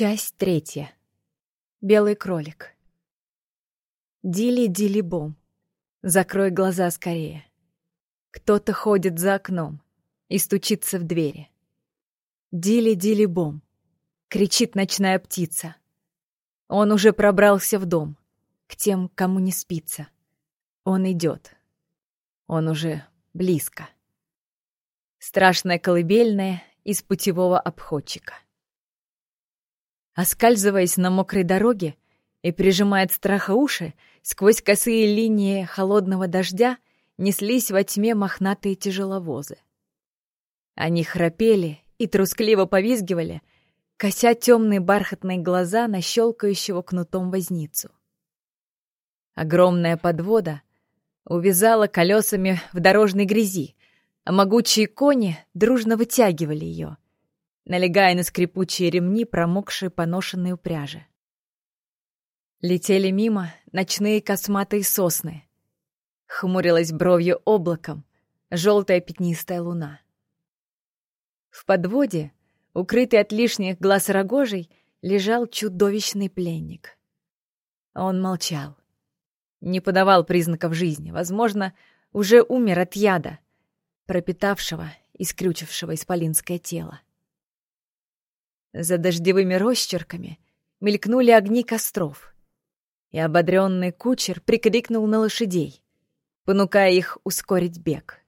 Часть третья. Белый кролик. Дили-дили-бом. Закрой глаза скорее. Кто-то ходит за окном и стучится в двери. Дили-дили-бом. Кричит ночная птица. Он уже пробрался в дом, к тем, кому не спится. Он идет. Он уже близко. Страшная колыбельная из путевого обходчика. Оскальзываясь на мокрой дороге и прижимая от страха уши, сквозь косые линии холодного дождя неслись во тьме мохнатые тяжеловозы. Они храпели и трускливо повизгивали, кося темные бархатные глаза на щелкающего кнутом возницу. Огромная подвода увязала колесами в дорожной грязи, а могучие кони дружно вытягивали ее — налегая на скрипучие ремни, промокшие поношенные упряжи. Летели мимо ночные косматые сосны. Хмурилась бровью облаком желтая пятнистая луна. В подводе, укрытый от лишних глаз рогожей, лежал чудовищный пленник. Он молчал. Не подавал признаков жизни. Возможно, уже умер от яда, пропитавшего и скрючившего исполинское тело. За дождевыми росчерками мелькнули огни костров, и ободренный кучер прикрикнул на лошадей, понукая их ускорить бег.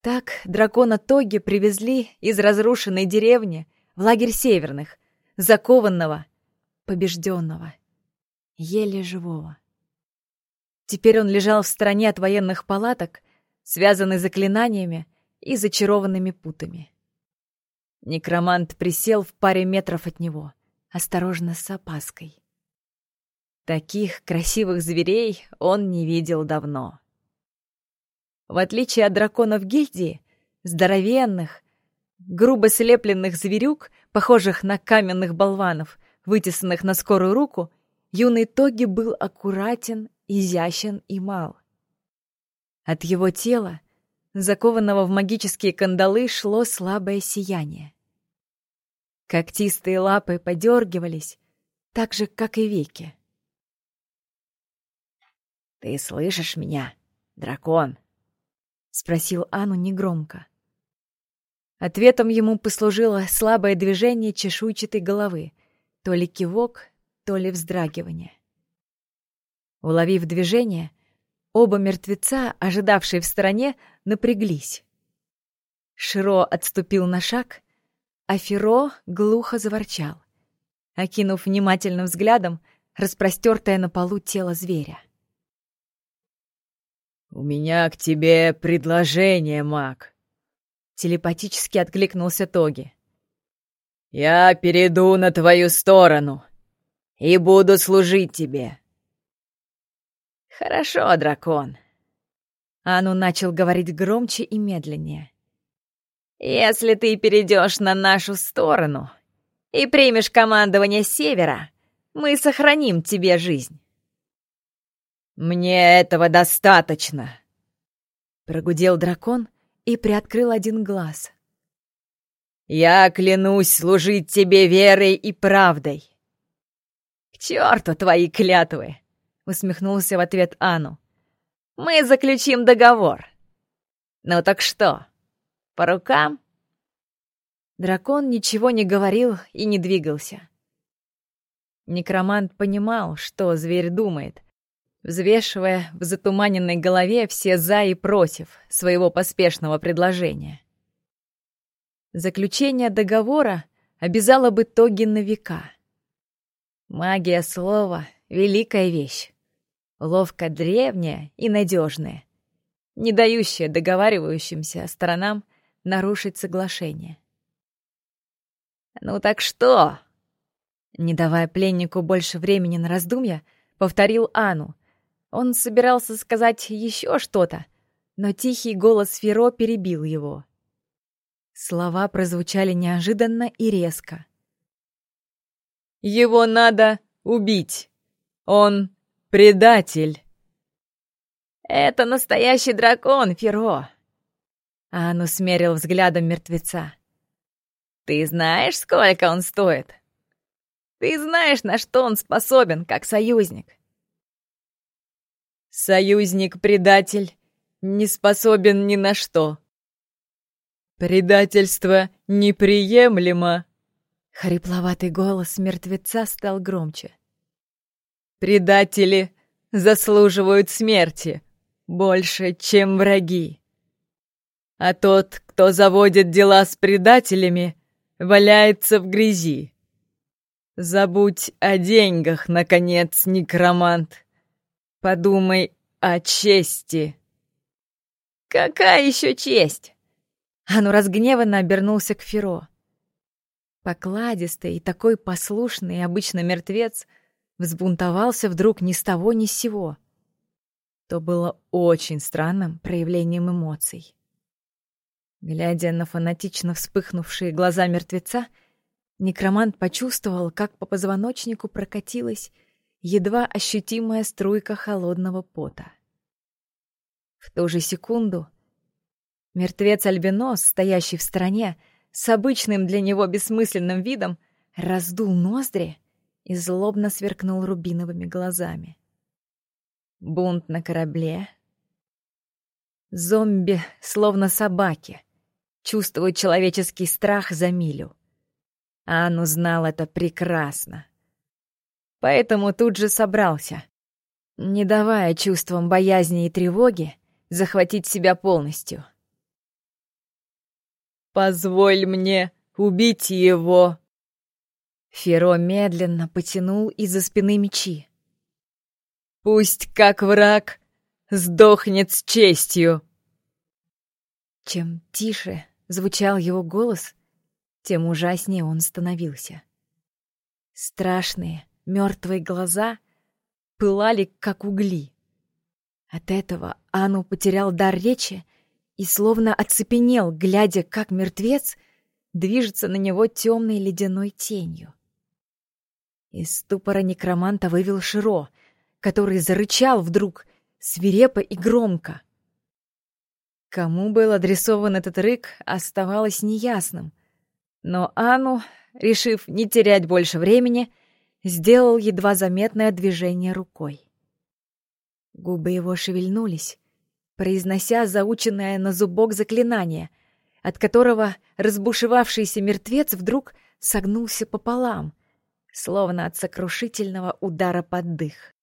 Так дракона Тоги привезли из разрушенной деревни в лагерь северных, закованного, побежденного, еле живого. Теперь он лежал в стороне от военных палаток, связанный заклинаниями и зачарованными путами. Некромант присел в паре метров от него, осторожно с опаской. Таких красивых зверей он не видел давно. В отличие от драконов гильдии, здоровенных, грубо слепленных зверюк, похожих на каменных болванов, вытесанных на скорую руку, юный Тоги был аккуратен, изящен и мал. От его тела, закованного в магические кандалы, шло слабое сияние. Когтистые лапы подергивались, так же, как и веки. «Ты слышишь меня, дракон?» — спросил Ану негромко. Ответом ему послужило слабое движение чешуйчатой головы, то ли кивок, то ли вздрагивание. Уловив движение, оба мертвеца, ожидавшие в стороне, напряглись. Широ отступил на шаг а Феро глухо заворчал, окинув внимательным взглядом распростертое на полу тело зверя. «У меня к тебе предложение, маг!» Телепатически откликнулся Тоги. «Я перейду на твою сторону и буду служить тебе». «Хорошо, дракон». Ану начал говорить громче и медленнее. Если ты перейдешь на нашу сторону и примешь командование Севера, мы сохраним тебе жизнь. Мне этого достаточно, прогудел дракон и приоткрыл один глаз. Я клянусь служить тебе верой и правдой. К черту твои клятвы, усмехнулся в ответ Ану. Мы заключим договор. Ну так что? По рукам?» Дракон ничего не говорил и не двигался. Некромант понимал, что зверь думает, взвешивая в затуманенной голове все «за» и «против» своего поспешного предложения. Заключение договора обязало бы Тоги на века. Магия слова — великая вещь, ловко древняя и надежная, не дающая договаривающимся сторонам нарушить соглашение. «Ну так что?» Не давая пленнику больше времени на раздумья, повторил Ану. Он собирался сказать еще что-то, но тихий голос Феро перебил его. Слова прозвучали неожиданно и резко. «Его надо убить! Он предатель!» «Это настоящий дракон, Феро!» Ану смерил взглядом мертвеца. Ты знаешь, сколько он стоит? Ты знаешь, на что он способен, как союзник?» «Союзник-предатель не способен ни на что. Предательство неприемлемо!» Хрипловатый голос мертвеца стал громче. «Предатели заслуживают смерти больше, чем враги. А тот, кто заводит дела с предателями, валяется в грязи. Забудь о деньгах, наконец, некромант. Подумай о чести». «Какая еще честь?» Ану разгневанно обернулся к Феро. Покладистый и такой послушный обычно мертвец взбунтовался вдруг ни с того ни с сего. То было очень странным проявлением эмоций. Глядя на фанатично вспыхнувшие глаза мертвеца, некромант почувствовал, как по позвоночнику прокатилась едва ощутимая струйка холодного пота. В ту же секунду мертвец-альбинос, стоящий в стороне, с обычным для него бессмысленным видом, раздул ноздри и злобно сверкнул рубиновыми глазами. Бунт на корабле. Зомби, словно собаки, чувствуют человеческий страх за милю. Анну знал это прекрасно. Поэтому тут же собрался, не давая чувствам боязни и тревоги захватить себя полностью — Позволь мне убить его!» Феро медленно потянул из-за спины мечи. «Пусть, как враг, сдохнет с честью!» Чем тише звучал его голос, тем ужаснее он становился. Страшные, мертвые глаза пылали, как угли. От этого Ану потерял дар речи и словно оцепенел, глядя, как мертвец движется на него темной ледяной тенью. Из ступора некроманта вывел Широ, который зарычал вдруг свирепо и громко. Кому был адресован этот рык, оставалось неясным. Но Ану, решив не терять больше времени, сделал едва заметное движение рукой. Губы его шевельнулись, произнося заученное на зубок заклинание, от которого разбушевавшийся мертвец вдруг согнулся пополам, словно от сокрушительного удара под дых.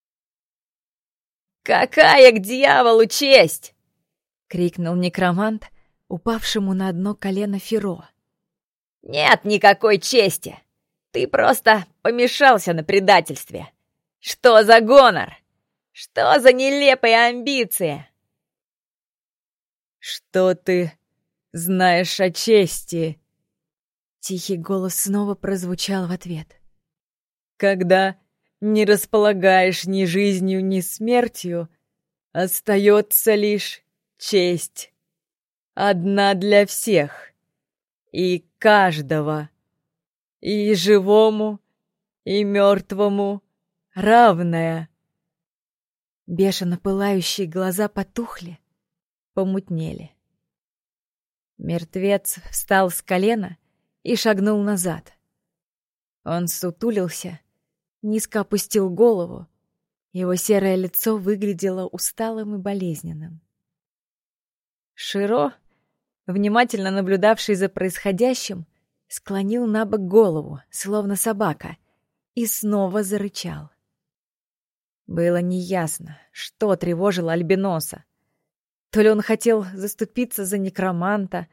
«Какая к дьяволу честь!» — крикнул некромант, упавшему на одно колено Феро. «Нет никакой чести! Ты просто помешался на предательстве! Что за гонор? Что за нелепые амбиции?» «Что ты знаешь о чести?» Тихий голос снова прозвучал в ответ. «Когда не располагаешь ни жизнью, ни смертью, остается лишь честь. Одна для всех и каждого, и живому, и мертвому равная». Бешено пылающие глаза потухли, помутнели. Мертвец встал с колена и шагнул назад. Он сутулился, низко опустил голову, его серое лицо выглядело усталым и болезненным. Широ, внимательно наблюдавший за происходящим, склонил на бок голову, словно собака, и снова зарычал. Было неясно, что тревожило Альбиноса. То ли он хотел заступиться за некроманта,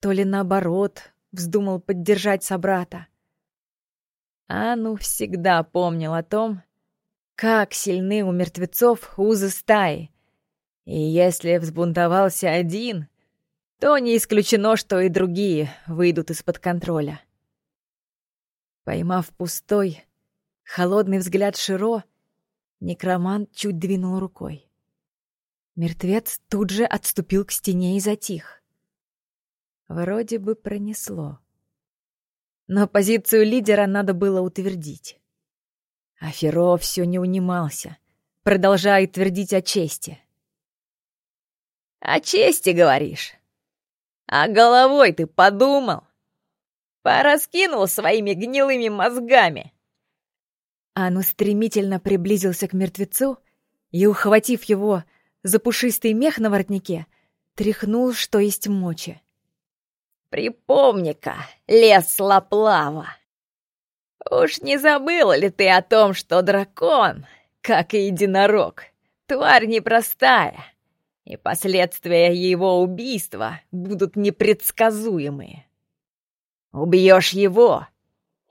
то ли наоборот вздумал поддержать собрата. Ану всегда помнил о том, как сильны у мертвецов узы стаи. И если взбунтовался один, то не исключено, что и другие выйдут из-под контроля. Поймав пустой, холодный взгляд Широ, некромант чуть двинул рукой. Мертвец тут же отступил к стене и затих. Вроде бы пронесло. Но позицию лидера надо было утвердить. А Феро все не унимался, продолжая твердить о чести. «О чести, говоришь? А головой ты подумал? Пораскинул своими гнилыми мозгами. Ану стремительно приблизился к мертвецу и, ухватив его за пушистый мех на воротнике, тряхнул, что есть мочи. «Припомни-ка, лес Лаплава! Уж не забыл ли ты о том, что дракон, как и единорог, тварь непростая, и последствия его убийства будут непредсказуемые? Убьешь его,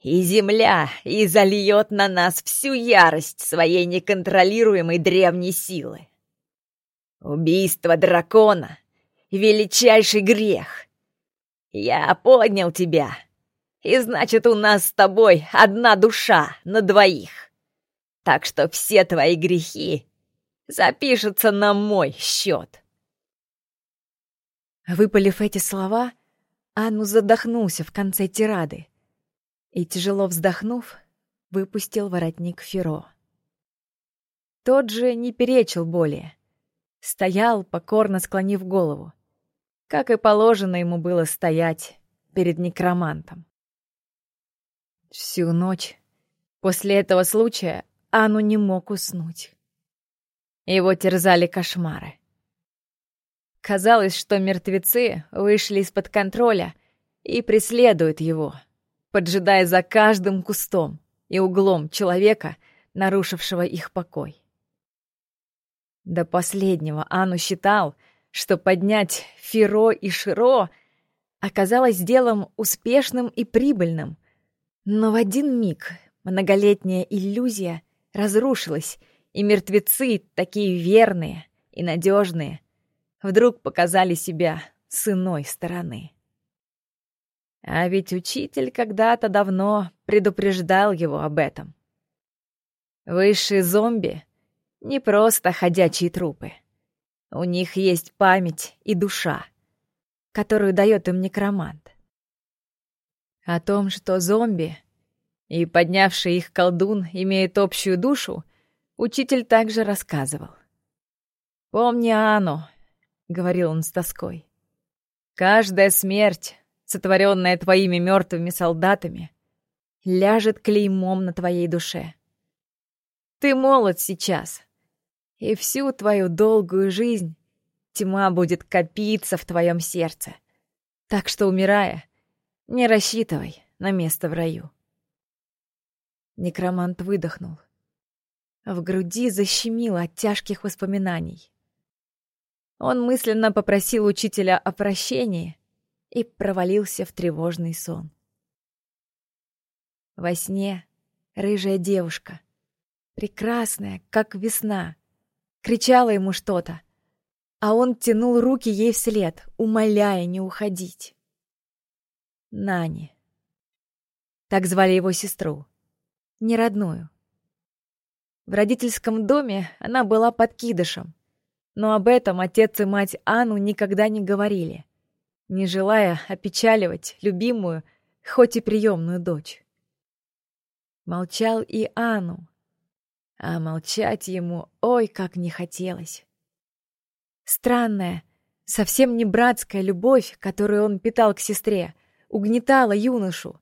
и земля и зальет на нас всю ярость своей неконтролируемой древней силы. Убийство дракона — величайший грех. Я поднял тебя, и значит, у нас с тобой одна душа на двоих. Так что все твои грехи запишутся на мой счет. Выпалив эти слова, Анну задохнулся в конце тирады и, тяжело вздохнув, выпустил воротник Феро. Тот же не перечил более. Стоял, покорно склонив голову, как и положено ему было стоять перед некромантом. Всю ночь после этого случая Анну не мог уснуть. Его терзали кошмары. Казалось, что мертвецы вышли из-под контроля и преследуют его — поджидая за каждым кустом и углом человека, нарушившего их покой. До последнего Ану считал, что поднять Фиро и Широ оказалось делом успешным и прибыльным, но в один миг многолетняя иллюзия разрушилась, и мертвецы, такие верные и надежные, вдруг показали себя с иной стороны. А ведь учитель когда-то давно предупреждал его об этом. Высшие зомби — не просто ходячие трупы. У них есть память и душа, которую дает им некромант. О том, что зомби и поднявший их колдун имеют общую душу, учитель также рассказывал. «Помни Ану», — говорил он с тоской, — «каждая смерть сотворенная твоими мертвыми солдатами, ляжет клеймом на твоей душе. Ты молод сейчас, и всю твою долгую жизнь тьма будет копиться в твоем сердце. Так что, умирая, не рассчитывай на место в раю. Некромант выдохнул. В груди защемило от тяжких воспоминаний. Он мысленно попросил учителя о прощении, и провалился в тревожный сон. Во сне рыжая девушка, прекрасная, как весна, кричала ему что-то, а он тянул руки ей вслед, умоляя не уходить. Нани. Так звали его сестру, не родную. В родительском доме она была подкидышем, но об этом отец и мать Анну никогда не говорили не желая опечаливать любимую, хоть и приемную дочь. Молчал и Анну, а молчать ему ой как не хотелось. Странная, совсем не братская любовь, которую он питал к сестре, угнетала юношу,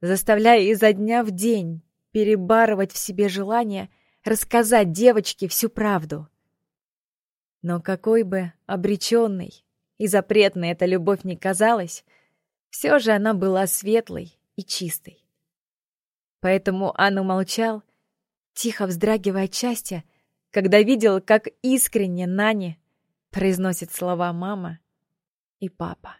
заставляя изо дня в день перебарывать в себе желание рассказать девочке всю правду. Но какой бы обреченной, и запретной эта любовь не казалась, все же она была светлой и чистой. Поэтому Анну молчал, тихо вздрагивая от счастья, когда видел, как искренне Нани произносит слова «мама» и «папа».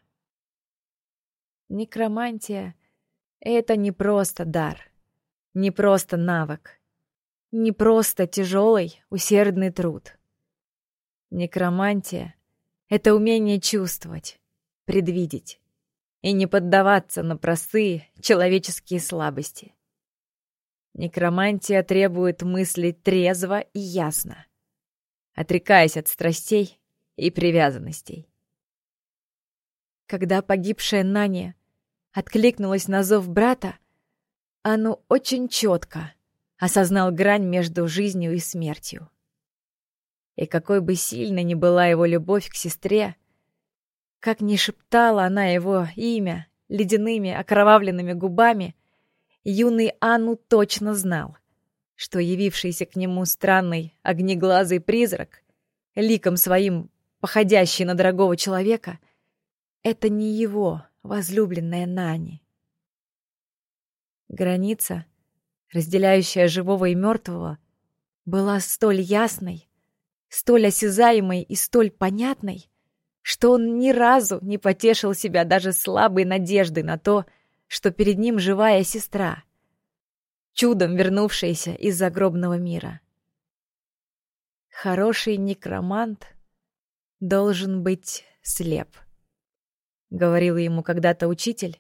Некромантия — это не просто дар, не просто навык, не просто тяжелый, усердный труд. Некромантия это умение чувствовать, предвидеть и не поддаваться на простые человеческие слабости. Некромантия требует мыслить трезво и ясно, отрекаясь от страстей и привязанностей. Когда погибшая Наня откликнулась на зов брата, Ану очень четко осознал грань между жизнью и смертью. И какой бы сильной ни была его любовь к сестре, как ни шептала она его имя ледяными окровавленными губами, юный Анну точно знал, что явившийся к нему странный огнеглазый призрак, ликом своим походящий на дорогого человека, это не его возлюбленная Нани. Граница, разделяющая живого и мертвого, была столь ясной, столь осязаемой и столь понятной, что он ни разу не потешил себя даже слабой надеждой на то, что перед ним живая сестра, чудом вернувшаяся из загробного мира. Хороший некромант должен быть слеп, говорил ему когда-то учитель,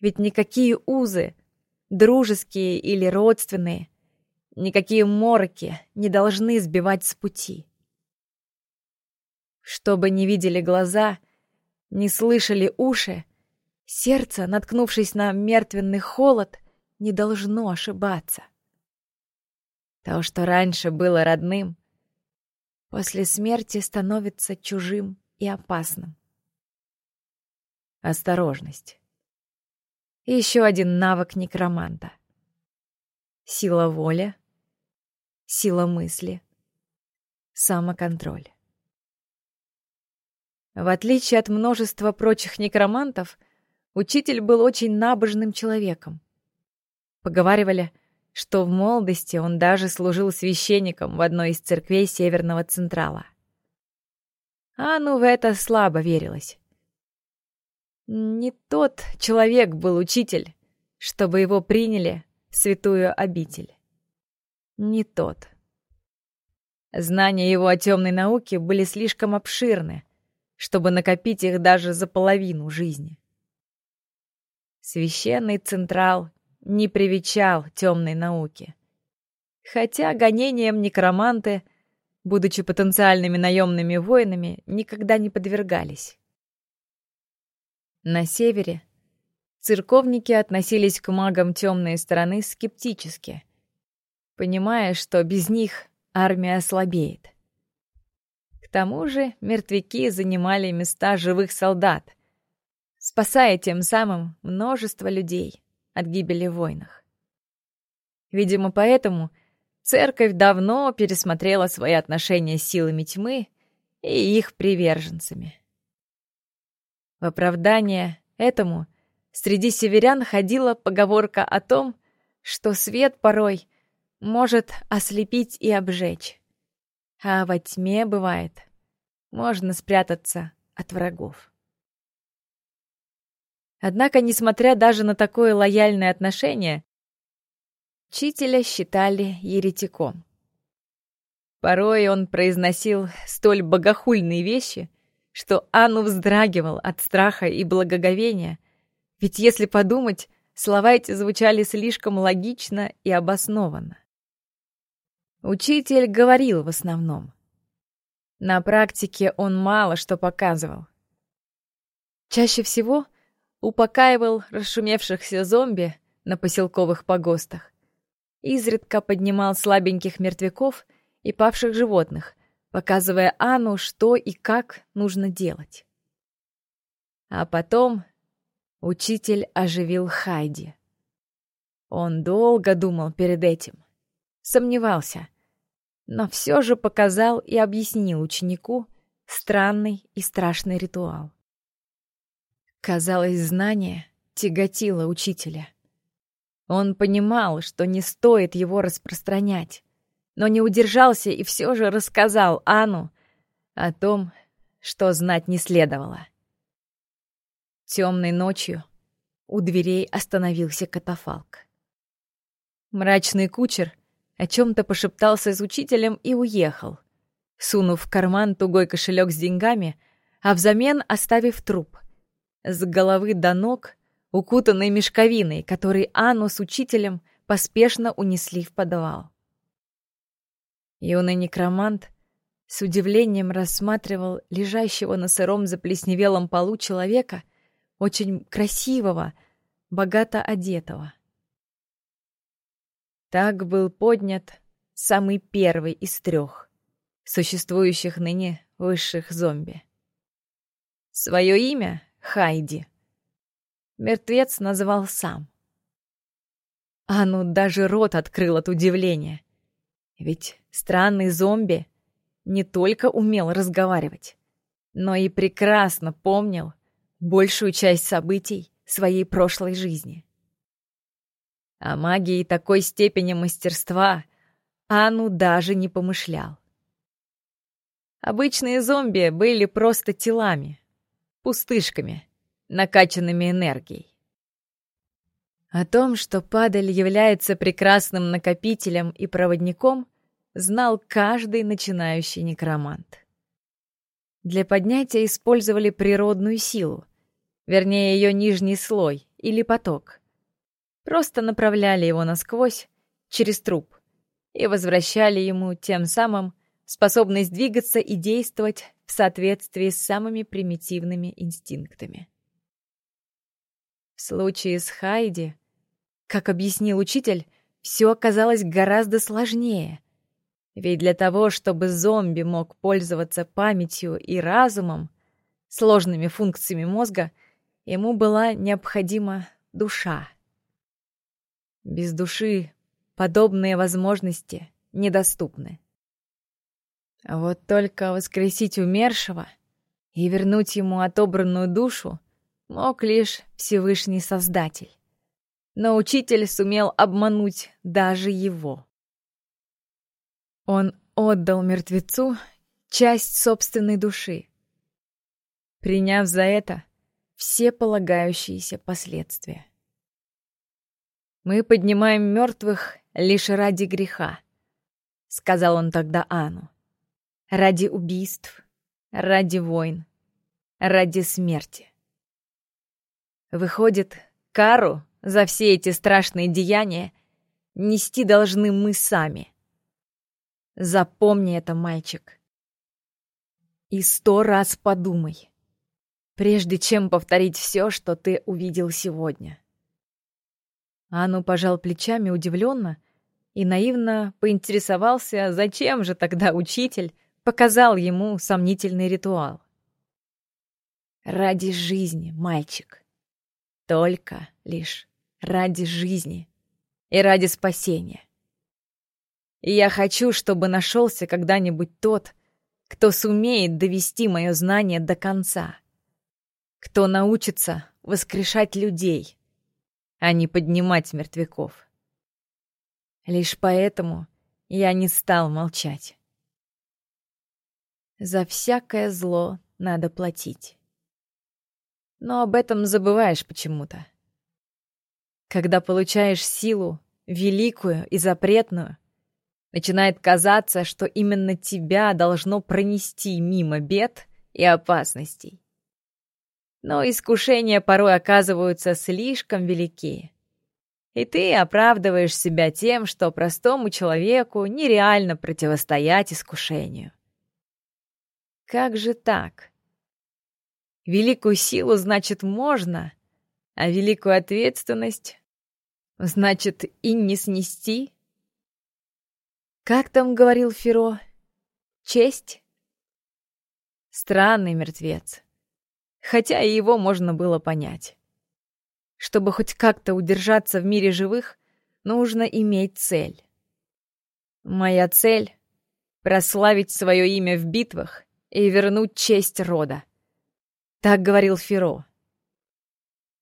ведь никакие узы, дружеские или родственные, никакие мороки не должны сбивать с пути. Чтобы не видели глаза, не слышали уши, сердце, наткнувшись на мертвенный холод, не должно ошибаться. То, что раньше было родным, после смерти становится чужим и опасным. Осторожность. Еще один навык некроманта. Сила воли, сила мысли, самоконтроль. В отличие от множества прочих некромантов, учитель был очень набожным человеком. Поговаривали, что в молодости он даже служил священником в одной из церквей Северного Централа. А ну в это слабо верилось. Не тот человек был учитель, чтобы его приняли в святую обитель. Не тот. Знания его о темной науке были слишком обширны, чтобы накопить их даже за половину жизни. Священный Централ не привечал темной науки. Хотя гонениям некроманты, будучи потенциальными наемными воинами, никогда не подвергались. На севере церковники относились к магам темной стороны скептически, понимая, что без них армия ослабеет тому же мертвяки занимали места живых солдат, спасая тем самым множество людей от гибели в войнах. Видимо, поэтому церковь давно пересмотрела свои отношения с силами тьмы и их приверженцами. В оправдание этому среди северян ходила поговорка о том, что свет порой может ослепить и обжечь а во тьме, бывает, можно спрятаться от врагов. Однако, несмотря даже на такое лояльное отношение, учителя считали еретиком. Порой он произносил столь богохульные вещи, что Анну вздрагивал от страха и благоговения, ведь если подумать, слова эти звучали слишком логично и обоснованно. Учитель говорил в основном. На практике он мало что показывал. Чаще всего упокаивал расшумевшихся зомби на поселковых погостах, изредка поднимал слабеньких мертвяков и павших животных, показывая Анну, что и как нужно делать. А потом учитель оживил Хайди. Он долго думал перед этим, сомневался, но все же показал и объяснил ученику странный и страшный ритуал. Казалось, знание тяготило учителя. Он понимал, что не стоит его распространять, но не удержался и все же рассказал Ану о том, что знать не следовало. Темной ночью у дверей остановился катафалк. Мрачный кучер — о чем-то пошептался с учителем и уехал, сунув в карман тугой кошелек с деньгами, а взамен оставив труп. С головы до ног, укутанный мешковиной, который Анну с учителем поспешно унесли в подвал. Юный некромант с удивлением рассматривал лежащего на сыром заплесневелом полу человека, очень красивого, богато одетого. Так был поднят самый первый из трех существующих ныне высших зомби. Свое имя — Хайди. мертвец назвал сам. Ану даже рот открыл от удивления. Ведь странный зомби не только умел разговаривать, но и прекрасно помнил большую часть событий своей прошлой жизни. О магии такой степени мастерства Ану даже не помышлял. Обычные зомби были просто телами, пустышками, накачанными энергией. О том, что падаль является прекрасным накопителем и проводником, знал каждый начинающий некромант. Для поднятия использовали природную силу, вернее, ее нижний слой или поток. Просто направляли его насквозь, через труп, и возвращали ему тем самым способность двигаться и действовать в соответствии с самыми примитивными инстинктами. В случае с Хайди, как объяснил учитель, все оказалось гораздо сложнее. Ведь для того, чтобы зомби мог пользоваться памятью и разумом, сложными функциями мозга, ему была необходима душа. Без души подобные возможности недоступны. Вот только воскресить умершего и вернуть ему отобранную душу мог лишь Всевышний Создатель. Но учитель сумел обмануть даже его. Он отдал мертвецу часть собственной души, приняв за это все полагающиеся последствия. «Мы поднимаем мертвых лишь ради греха», — сказал он тогда Ану. «Ради убийств, ради войн, ради смерти». Выходит, кару за все эти страшные деяния нести должны мы сами. Запомни это, мальчик. И сто раз подумай, прежде чем повторить все, что ты увидел сегодня. Ану пожал плечами удивленно и наивно поинтересовался, зачем же тогда учитель показал ему сомнительный ритуал. «Ради жизни, мальчик. Только лишь ради жизни и ради спасения. И я хочу, чтобы нашелся когда-нибудь тот, кто сумеет довести мое знание до конца, кто научится воскрешать людей, а не поднимать мертвяков. Лишь поэтому я не стал молчать. За всякое зло надо платить. Но об этом забываешь почему-то. Когда получаешь силу, великую и запретную, начинает казаться, что именно тебя должно пронести мимо бед и опасностей но искушения порой оказываются слишком велики. И ты оправдываешь себя тем, что простому человеку нереально противостоять искушению. Как же так? Великую силу, значит, можно, а великую ответственность, значит, и не снести? Как там говорил Феро? Честь? Странный мертвец хотя и его можно было понять. Чтобы хоть как-то удержаться в мире живых, нужно иметь цель. Моя цель — прославить свое имя в битвах и вернуть честь рода. Так говорил Феро.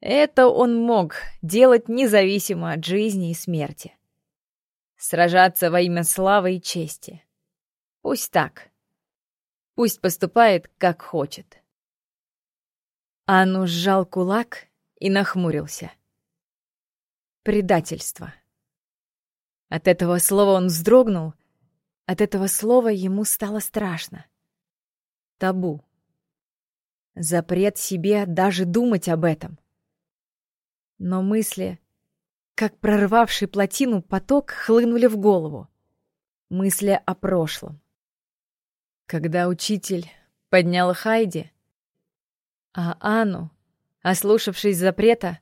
Это он мог делать независимо от жизни и смерти. Сражаться во имя славы и чести. Пусть так. Пусть поступает, как хочет. Анну сжал кулак и нахмурился. Предательство. От этого слова он вздрогнул. От этого слова ему стало страшно. Табу. Запрет себе даже думать об этом. Но мысли, как прорвавший плотину поток, хлынули в голову. Мысли о прошлом. Когда учитель поднял Хайди, а Анну, ослушавшись запрета,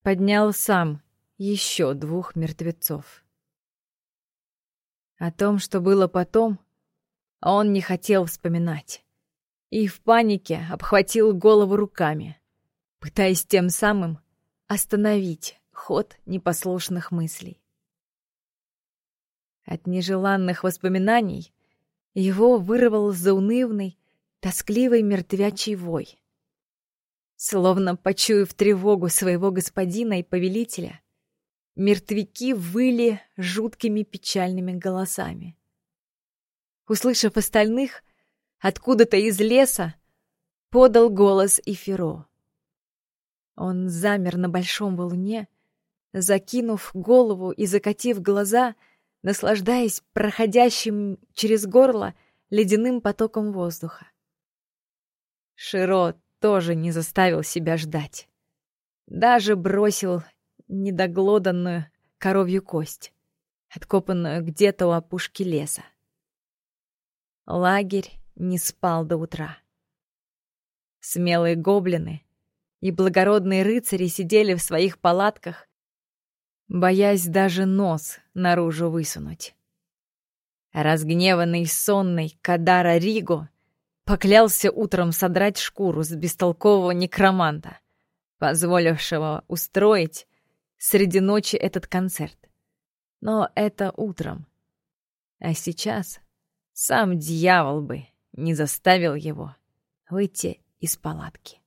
поднял сам еще двух мертвецов. О том, что было потом, он не хотел вспоминать. И в панике обхватил голову руками. пытаясь тем самым остановить ход непослушных мыслей. От нежеланных воспоминаний его вырвал заунывный, тоскливый мертвячий вой. Словно почуяв тревогу своего господина и повелителя, мертвяки выли жуткими печальными голосами. Услышав остальных, откуда-то из леса подал голос Ифиро. Он замер на большом валуне, закинув голову и закатив глаза, наслаждаясь проходящим через горло ледяным потоком воздуха. Широ тоже не заставил себя ждать. Даже бросил недоглоданную коровью кость, откопанную где-то у опушки леса. Лагерь не спал до утра. Смелые гоблины и благородные рыцари сидели в своих палатках, боясь даже нос наружу высунуть. Разгневанный сонный Кадара Риго поклялся утром содрать шкуру с бестолкового некроманта, позволившего устроить среди ночи этот концерт. Но это утром. А сейчас сам дьявол бы не заставил его выйти из палатки.